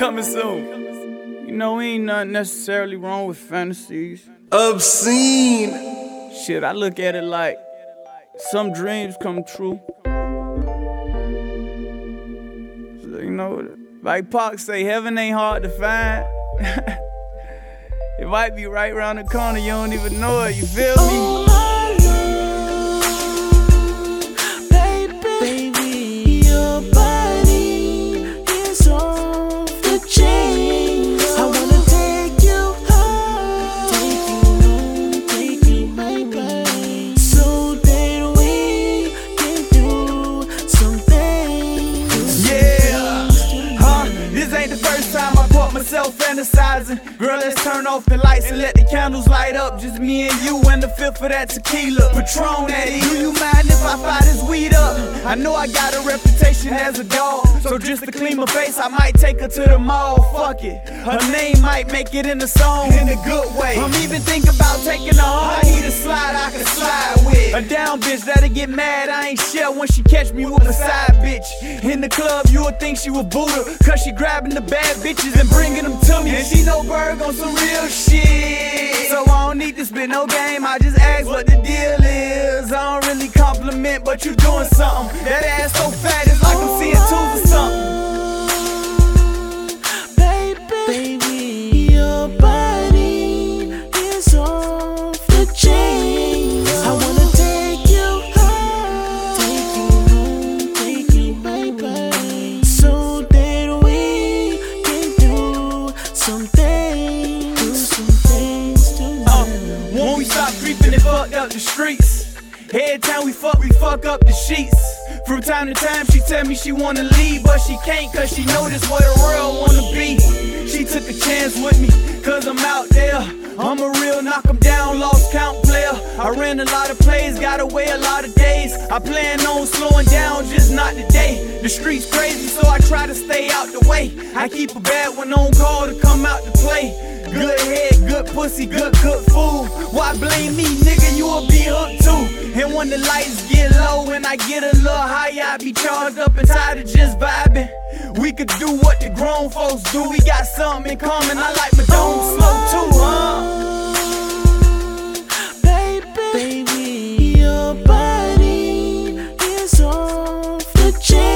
Coming soon. You know, ain't nothing necessarily wrong with fantasies. Obscene. Shit, I look at it like some dreams come true. So, you know, like Pac say, heaven ain't hard to find. it might be right around the corner, you don't even know it, you feel me? Fantasizing. Girl, let's turn off the lights and let the candles light up. Just me and you and the fifth of that tequila. Patron, that Do you mind if I fire this weed up? I know I got a reputation as a dog. So just to clean my face, I might take her to the mall. Fuck it. Her name might make it in the song in a good way. I'm even thinking about taking her home. I need a slide I can slide with. A down bitch that'll get mad. I ain't shell when she catch me with a side bitch. In the club, you would think she was Buddha. Cause she grabbing the bad bitches and bringing them to me. And she no Berg on some real shit. So I don't need to spit no game. I just ask what the deal is. I don't really compliment, but you doing something. That ass so fat, it's fucked up the streets. Every time we fuck, we fuck up the sheets. From time to time, she tell me she wanna leave, but she can't cause she know this where the world wanna be. She took a chance with me, cause I'm out there. I'm a real knock 'em down, lost count player. I ran a lot of plays, got away a lot of days. I plan on slowing down, just not today. The streets crazy, so I try to stay out the way. I keep a bad one on call to come out to play. Good head, good pussy, good cook food. Why blame me, nigga? You'll be hooked too. And when the lights get low and I get a little higher, I be charged up and tired of just vibing. We could do what the grown folks do. We got something in common. I like my dome slow. change.